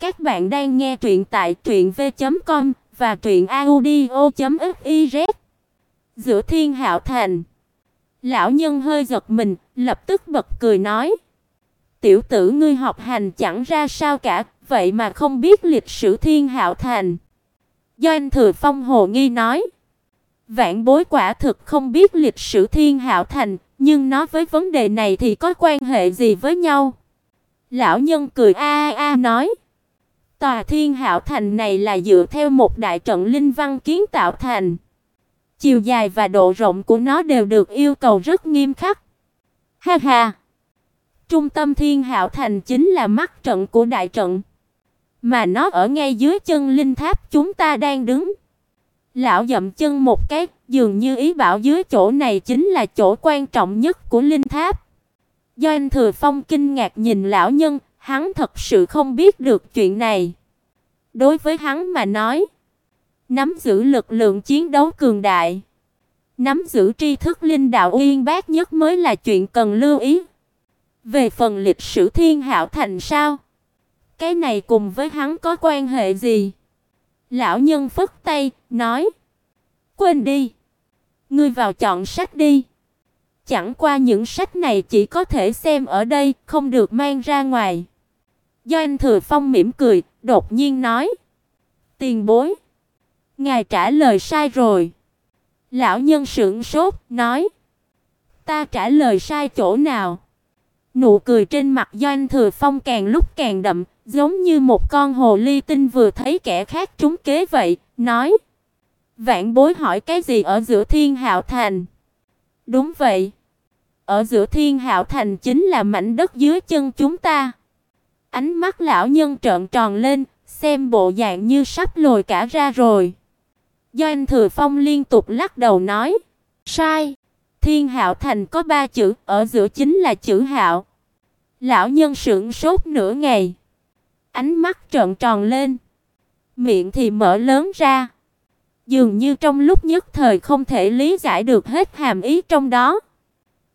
Các bạn đang nghe truyện tại truyệnv.com và truyệnaudio.fiz. Giữa Thiên Hạo Thành. Lão nhân hơi giật mình, lập tức bật cười nói: "Tiểu tử ngươi học hành chẳng ra sao cả, vậy mà không biết lịch sử Thiên Hạo Thành." Doanh Thừa Phong hồ nghi nói: "Vạn bối quả thực không biết lịch sử Thiên Hạo Thành, nhưng nó với vấn đề này thì có quan hệ gì với nhau?" Lão nhân cười a a nói: Tòa Thiên Hạo Thành này là dựa theo một đại trận linh văn kiến tạo thành. Chiều dài và độ rộng của nó đều được yêu cầu rất nghiêm khắc. Ha ha. Trung tâm Thiên Hạo Thành chính là mắt trận của đại trận, mà nó ở ngay dưới chân linh tháp chúng ta đang đứng. Lão dậm chân một cái, dường như ý bảo dưới chỗ này chính là chỗ quan trọng nhất của linh tháp. Do anh Thừa Phong kinh ngạc nhìn lão nhân, hắn thật sự không biết được chuyện này. Đối với hắn mà nói, nắm giữ lực lượng chiến đấu cường đại, nắm giữ tri thức linh đạo uyên bác nhất mới là chuyện cần lưu ý. Về phần lịch sử Thiên Hạo Thành sao? Cái này cùng với hắn có quan hệ gì? Lão nhân phất tay, nói: "Quên đi, ngươi vào chọn sách đi." Chẳng qua những sách này chỉ có thể xem ở đây, không được mang ra ngoài. Do anh Thừa Phong mỉm cười, đột nhiên nói: "Tiền bối, ngài trả lời sai rồi." Lão nhân sững sốt, nói: "Ta trả lời sai chỗ nào?" Nụ cười trên mặt Doanh Thừa Phong càng lúc càng đậm, giống như một con hồ ly tinh vừa thấy kẻ khác trúng kế vậy, nói: "Vạn bối hỏi cái gì ở giữa Thiên Hạo Thành?" "Đúng vậy, ở giữa Thiên Hạo Thành chính là mảnh đất dưới chân chúng ta." Ánh mắt lão nhân trợn tròn lên, xem bộ dạng như sắp lồi cả ra rồi. Doanh Thừa Phong liên tục lắc đầu nói, "Sai, Thiên Hạo Thành có ba chữ, ở giữa chính là chữ Hạo." Lão nhân sững sốt nửa ngày, ánh mắt trợn tròn lên, miệng thì mở lớn ra, dường như trong lúc nhất thời không thể lý giải được hết hàm ý trong đó.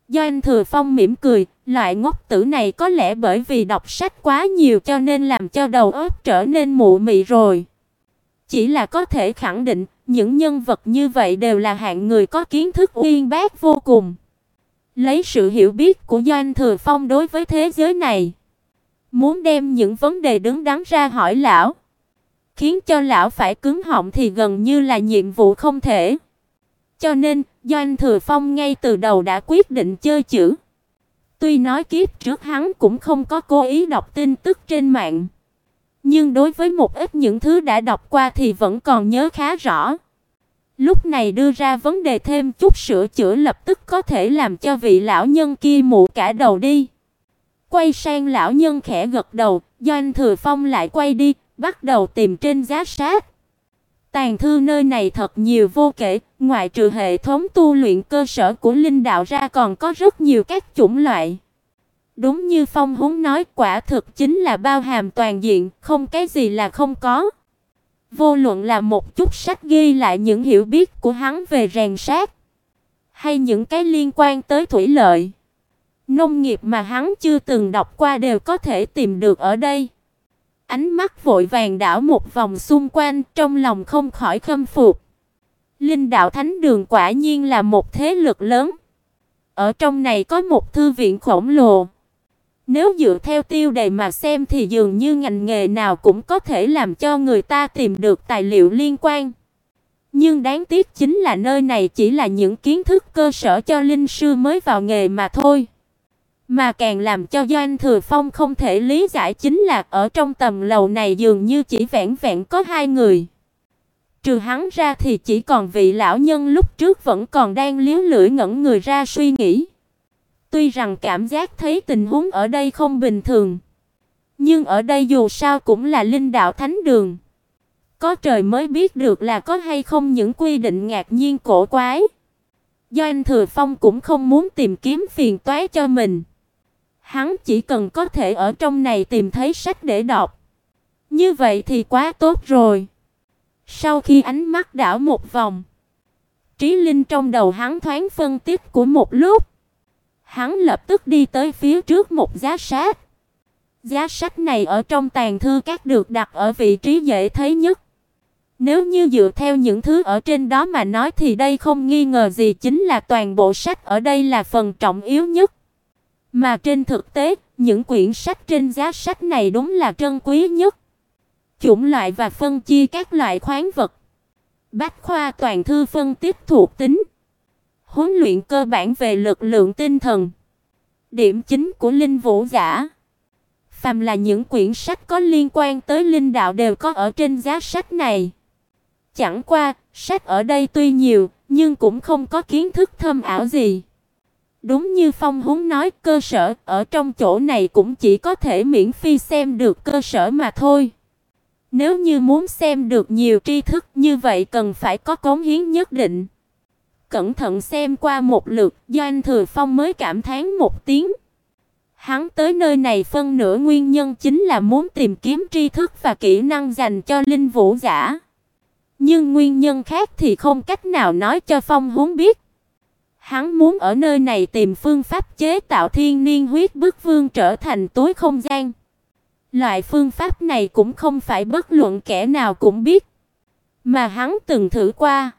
Doanh Thừa Phong mỉm cười, loại ngốc tử này có lẽ bởi vì đọc sách quá nhiều cho nên làm cho đầu óc trở nên mụ mị rồi. Chỉ là có thể khẳng định, những nhân vật như vậy đều là hạng người có kiến thức uyên bác vô cùng. Lấy sự hiểu biết của Doanh Thừa Phong đối với thế giới này, muốn đem những vấn đề đứng đắn ra hỏi lão, khiến cho lão phải cứng họng thì gần như là nhiệm vụ không thể. Cho nên, Doanh Thừa Phong ngay từ đầu đã quyết định chơi chữ. Tuy nói kiếp trước hắn cũng không có cố ý đọc tin tức trên mạng, nhưng đối với một ít những thứ đã đọc qua thì vẫn còn nhớ khá rõ. Lúc này đưa ra vấn đề thêm chút sửa chữa lập tức có thể làm cho vị lão nhân kia mụ cả đầu đi. Quay sang lão nhân khẽ gật đầu, Doanh Thừa Phong lại quay đi, bắt đầu tìm trên giá sách. Tàn thư nơi này thật nhiều vô kể, ngoại trừ hệ thống tu luyện cơ sở của linh đạo ra còn có rất nhiều các chủng loại. Đúng như Phong Húng nói, quả thực chính là bao hàm toàn diện, không cái gì là không có. Vô luận là một chút sách ghi lại những hiểu biết của hắn về rèn sát, hay những cái liên quan tới thủy lợi, nông nghiệp mà hắn chưa từng đọc qua đều có thể tìm được ở đây. Ánh mắt vội vàng đảo một vòng xung quanh, trong lòng không khỏi khâm phục. Linh đạo thánh đường quả nhiên là một thế lực lớn. Ở trong này có một thư viện khổng lồ. Nếu dựa theo tiêu đề mà xem thì dường như ngành nghề nào cũng có thể làm cho người ta tìm được tài liệu liên quan. Nhưng đáng tiếc chính là nơi này chỉ là những kiến thức cơ sở cho linh sư mới vào nghề mà thôi. Mà càng làm cho Doanh Thừa Phong không thể lý giải chính là ở trong tầm lầu này dường như chỉ vẹn vẹn có hai người. Trừ hắn ra thì chỉ còn vị lão nhân lúc trước vẫn còn đang liếu lưỡi ngẩn người ra suy nghĩ. Tuy rằng cảm giác thấy tình huống ở đây không bình thường, nhưng ở đây dù sao cũng là linh đạo thánh đường. Có trời mới biết được là có hay không những quy định ngạc nhiên cổ quái. Do anh Thừa Phong cũng không muốn tìm kiếm phiền toái cho mình. Hắn chỉ cần có thể ở trong này tìm thấy sách để đọc. Như vậy thì quá tốt rồi. Sau khi ánh mắt đảo một vòng, trí linh trong đầu hắn thoáng phân tích của một lúc. Hắn lập tức đi tới phía trước một giá sách. Giá sách này ở trong tàng thư các được đặt ở vị trí dễ thấy nhất. Nếu như dựa theo những thứ ở trên đó mà nói thì đây không nghi ngờ gì chính là toàn bộ sách ở đây là phần trọng yếu nhất. Mà trên thực tế, những quyển sách trên giá sách này đúng là trân quý nhất. Chủng loại và phân chia các loại khoáng vật. Bách khoa toàn thư phân tích thuộc tính. Huấn luyện cơ bản về lực lượng tinh thần. Điểm chính của linh vũ giả. Phàm là những quyển sách có liên quan tới linh đạo đều có ở trên giá sách này. Chẳng qua, sách ở đây tuy nhiều, nhưng cũng không có kiến thức thâm ảo gì. Đúng như Phong Húng nói, cơ sở ở trong chỗ này cũng chỉ có thể miễn phí xem được cơ sở mà thôi. Nếu như muốn xem được nhiều tri thức như vậy cần phải có cống hiến nhất định. Cẩn thận xem qua một lượt, Doanh Thừa Phong mới cảm thán một tiếng. Hắn tới nơi này phân nửa nguyên nhân chính là muốn tìm kiếm tri thức và kỹ năng dành cho linh vũ giả. Nhưng nguyên nhân khác thì không cách nào nói cho Phong Húng biết. Hắn muốn ở nơi này tìm phương pháp chế tạo thiên niên huyết bức vương trở thành tối không gian. Loại phương pháp này cũng không phải bất luận kẻ nào cũng biết, mà hắn từng thử qua.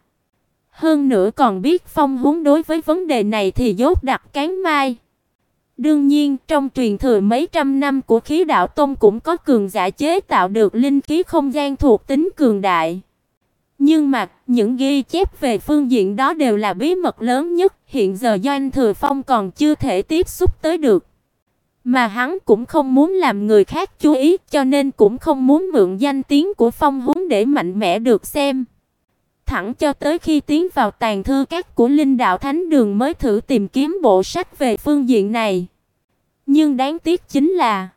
Hơn nữa còn biết Phong huống đối với vấn đề này thì dốt đặt cán mai. Đương nhiên, trong truyền thừa mấy trăm năm của khí đạo tông cũng có cường giả chế tạo được linh khí không gian thuộc tính cường đại. Nhưng mà, những ghi chép về phương diện đó đều là bí mật lớn nhất, hiện giờ Doanh Thừa Phong còn chưa thể tiếp xúc tới được. Mà hắn cũng không muốn làm người khác chú ý, cho nên cũng không muốn mượn danh tiếng của Phong Húng để mạnh mẽ được xem. Thẳng cho tới khi tiến vào tàn thư các của Linh Đạo Thánh Đường mới thử tìm kiếm bộ sách về phương diện này. Nhưng đáng tiếc chính là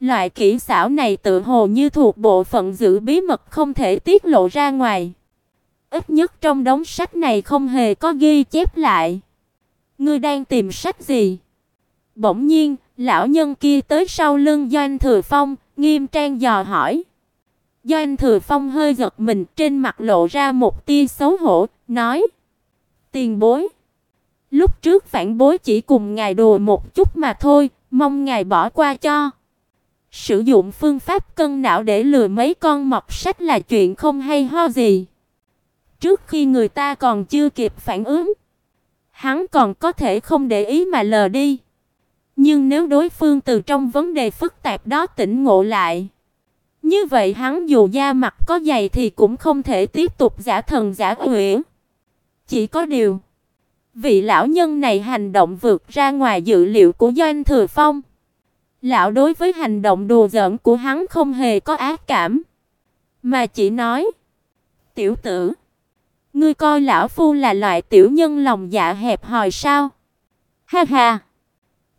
loại kỹ xảo này tự hồ như thuộc bộ phận giữ bí mật không thể tiết lộ ra ngoài. Ít nhất trong đống sách này không hề có ghi chép lại. Ngươi đang tìm sách gì? Bỗng nhiên, lão nhân kia tới sau lưng Doanh Thừa Phong, nghiêm trang dò hỏi. Doanh Thừa Phong hơi giật mình, trên mặt lộ ra một tia xấu hổ, nói: "Tiền bối, lúc trước phản bối chỉ cùng ngài đùa một chút mà thôi, mong ngài bỏ qua cho." Sử dụng phương pháp cân não để lừa mấy con mọt sách là chuyện không hay ho gì. Trước khi người ta còn chưa kịp phản ứng, hắn còn có thể không để ý mà lờ đi. Nhưng nếu đối phương từ trong vấn đề phức tạp đó tỉnh ngộ lại, như vậy hắn dù da mặt có dày thì cũng không thể tiếp tục giả thần giả quỷ. Chỉ có điều, vị lão nhân này hành động vượt ra ngoài dự liệu của Doanh Thừa Phong. Lão đối với hành động đùa giỡn của hắn không hề có ác cảm, mà chỉ nói: "Tiểu tử, ngươi coi lão phu là loại tiểu nhân lòng dạ hẹp hòi sao?" Ha ha.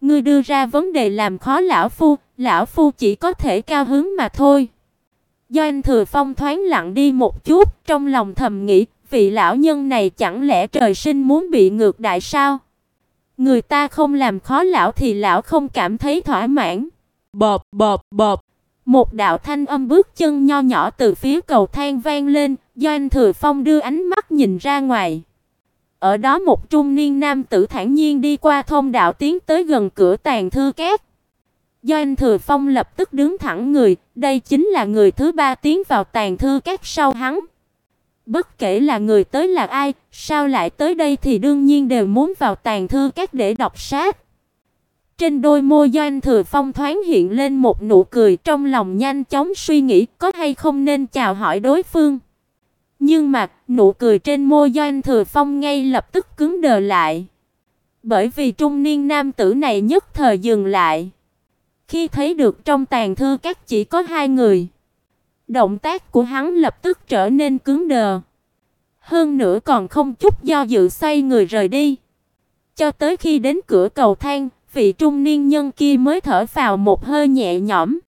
Ngươi đưa ra vấn đề làm khó lão phu, lão phu chỉ có thể cao hứng mà thôi. Do anh Thừa Phong thoáng lặng đi một chút, trong lòng thầm nghĩ, vị lão nhân này chẳng lẽ trời sinh muốn bị ngược đại sao? Người ta không làm khó lão thì lão không cảm thấy thỏa mãn. Bộp bộp bộp. Một đạo thanh âm bước chân nho nhỏ từ phía cầu thang vang lên, do anh Thừa Phong đưa ánh mắt nhìn ra ngoài. Ở đó một trung niên nam tử thản nhiên đi qua thông đạo tiến tới gần cửa tàn thư két. Do anh Thừa Phong lập tức đứng thẳng người, đây chính là người thứ ba tiến vào tàn thư két sau hắn. Bất kể là người tới là ai, sao lại tới đây thì đương nhiên đều muốn vào tàn thư các để đọc sách. Trên đôi môi Doanh Thừa Phong thoáng hiện lên một nụ cười, trong lòng nhanh chóng suy nghĩ có hay không nên chào hỏi đối phương. Nhưng mà, nụ cười trên môi Doanh Thừa Phong ngay lập tức cứng đờ lại. Bởi vì trung niên nam tử này nhất thời dừng lại. Khi thấy được trong tàn thư các chỉ có hai người, động tác của hắn lập tức trở nên cứng đờ. Hơn nữa còn không chút do dự xoay người rời đi. Cho tới khi đến cửa cầu thang, vị trung niên nhân kia mới thở phào một hơi nhẹ nhõm.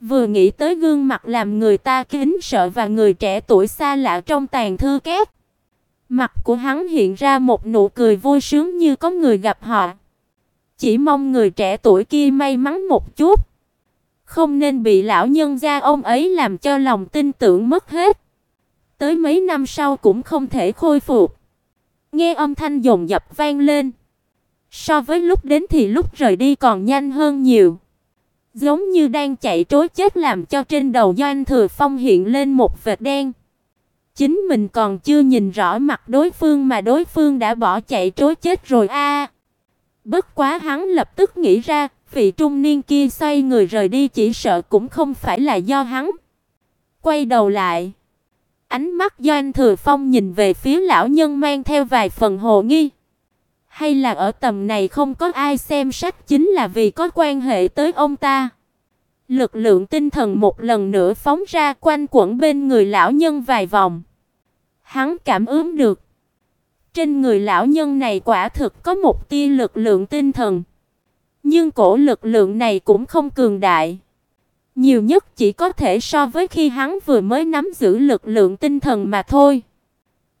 Vừa nghĩ tới gương mặt làm người ta kính sợ và người trẻ tuổi xa lạ trong tàn thư két, mặt của hắn hiện ra một nụ cười vui sướng như có người gặp họ. Chỉ mong người trẻ tuổi kia may mắn một chút, không nên bị lão nhân gia ông ấy làm cho lòng tin tưởng mất hết. Tới mấy năm sau cũng không thể khôi phục. Nghe âm thanh dồn dập vang lên, so với lúc đến thì lúc rời đi còn nhanh hơn nhiều. giống như đang chạy trối chết làm cho trên đầu Doanh Thừa Phong hiện lên một vệt đen. Chính mình còn chưa nhìn rõ mặt đối phương mà đối phương đã bỏ chạy trối chết rồi a. bất quá hắn lập tức nghĩ ra, vị trung niên kia xoay người rời đi chỉ sợ cũng không phải là do hắn. Quay đầu lại, ánh mắt Doanh Thừa Phong nhìn về phía lão nhân mang theo vài phần hồ nghi. Hay là ở tầm này không có ai xem sách chính là vì có quan hệ tới ông ta. Lực lượng tinh thần một lần nữa phóng ra quanh quẩn bên người lão nhân vài vòng. Hắn cảm ứng được, trên người lão nhân này quả thực có một tia lực lượng tinh thần. Nhưng cổ lực lượng này cũng không cường đại. Nhiều nhất chỉ có thể so với khi hắn vừa mới nắm giữ lực lượng tinh thần mà thôi.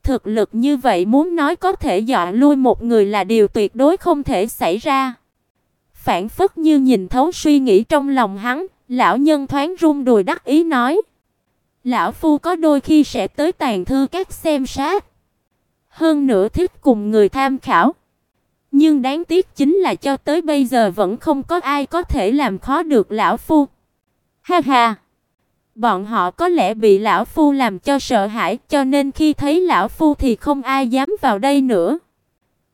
Thực lực như vậy muốn nói có thể dọa lui một người là điều tuyệt đối không thể xảy ra. Phản phất như nhìn thấu suy nghĩ trong lòng hắn, lão nhân thoáng run đùi đắc ý nói: "Lão phu có đôi khi sẽ tới tàn thư các xem sát, hơn nữa thích cùng người tham khảo, nhưng đáng tiếc chính là cho tới bây giờ vẫn không có ai có thể làm khó được lão phu." Ha ha. Bọn họ có lẽ bị lão phu làm cho sợ hãi, cho nên khi thấy lão phu thì không ai dám vào đây nữa.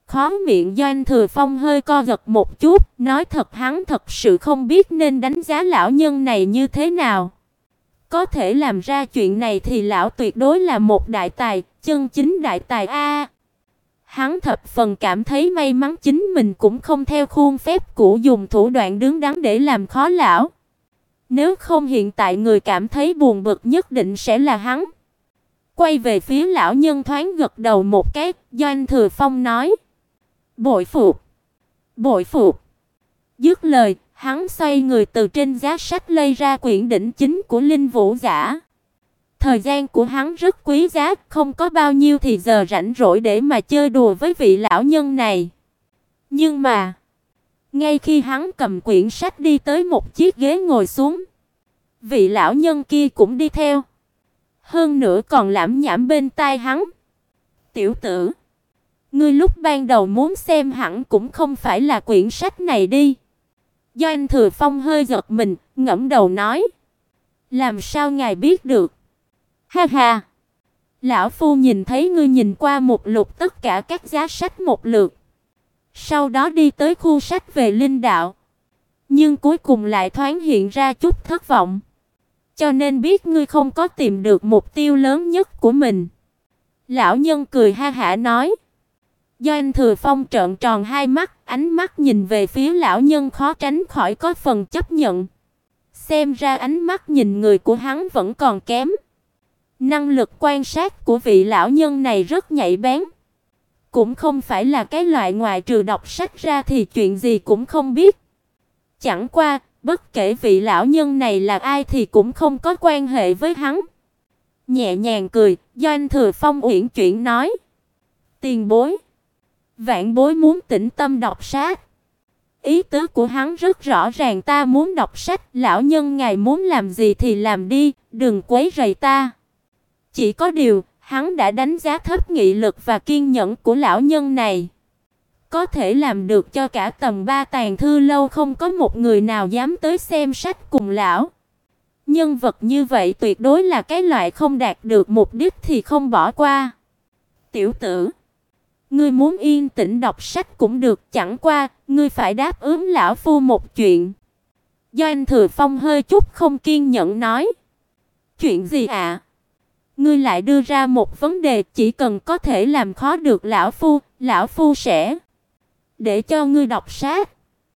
Khóe miệng Doanh Thừa Phong hơi co giật một chút, nói thật hắn thật sự không biết nên đánh giá lão nhân này như thế nào. Có thể làm ra chuyện này thì lão tuyệt đối là một đại tài, chân chính đại tài a hắn thập phần cảm thấy may mắn chính mình cũng không theo khuôn phép cũ dùng thủ đoạn đứng đắn để làm khó lão. Nếu không hiện tại người cảm thấy buồn bực nhất định sẽ là hắn. Quay về phía lão nhân thoáng gật đầu một cái, Doanh Thừa Phong nói: "Bội phục, bội phục." Dứt lời, hắn xoay người từ trên giá sách lấy ra quyển đỉnh chính của Linh Vũ giả. Thời gian của hắn rất quý giá, không có bao nhiêu thì giờ rảnh rỗi để mà chơi đùa với vị lão nhân này. Nhưng mà, ngay khi hắn cầm quyển sách đi tới một chiếc ghế ngồi xuống, vị lão nhân kia cũng đi theo. Hơn nữa còn lẩm nhẩm bên tai hắn. "Tiểu tử, ngươi lúc ban đầu muốn xem hẳn cũng không phải là quyển sách này đi." Do anh Thừa Phong hơi giật mình, ngẫm đầu nói: "Làm sao ngài biết được?" "Ha ha, lão phu nhìn thấy ngươi nhìn qua một lượt tất cả các giá sách một lượt." Sau đó đi tới khu sách về linh đạo, nhưng cuối cùng lại thoáng hiện ra chút thất vọng. Cho nên biết ngươi không có tìm được mục tiêu lớn nhất của mình. Lão nhân cười ha hả nói. Do anh Thừa Phong trợn tròn hai mắt, ánh mắt nhìn về phía lão nhân khó tránh khỏi có phần chấp nhận. Xem ra ánh mắt nhìn người của hắn vẫn còn kém. Năng lực quan sát của vị lão nhân này rất nhạy bén cũng không phải là cái loại ngoài trừ đọc sách ra thì chuyện gì cũng không biết. Chẳng qua, bất kể vị lão nhân này là ai thì cũng không có quan hệ với hắn. Nhẹ nhàng cười, Doanh Thừa Phong uyển chuyển nói: "Tiền bối, vạn bối muốn tĩnh tâm đọc sách." Ý tứ của hắn rất rõ ràng, ta muốn đọc sách, lão nhân ngài muốn làm gì thì làm đi, đừng quấy rầy ta. Chỉ có điều, Hắn đã đánh giá thấp nghị lực và kiên nhẫn của lão nhân này. Có thể làm được cho cả tầng ba tàn thư lâu không có một người nào dám tới xem sách cùng lão. Nhân vật như vậy tuyệt đối là cái loại không đạt được mục đích thì không bỏ qua. Tiểu tử, ngươi muốn yên tĩnh đọc sách cũng được, chẳng qua ngươi phải đáp ứng lão phu một chuyện. Do anh Thừa Phong hơi chút không kiên nhẫn nói. Chuyện gì ạ? À? Ngươi lại đưa ra một vấn đề, chỉ cần có thể làm khó được lão phu, lão phu sẽ để cho ngươi đọc sách.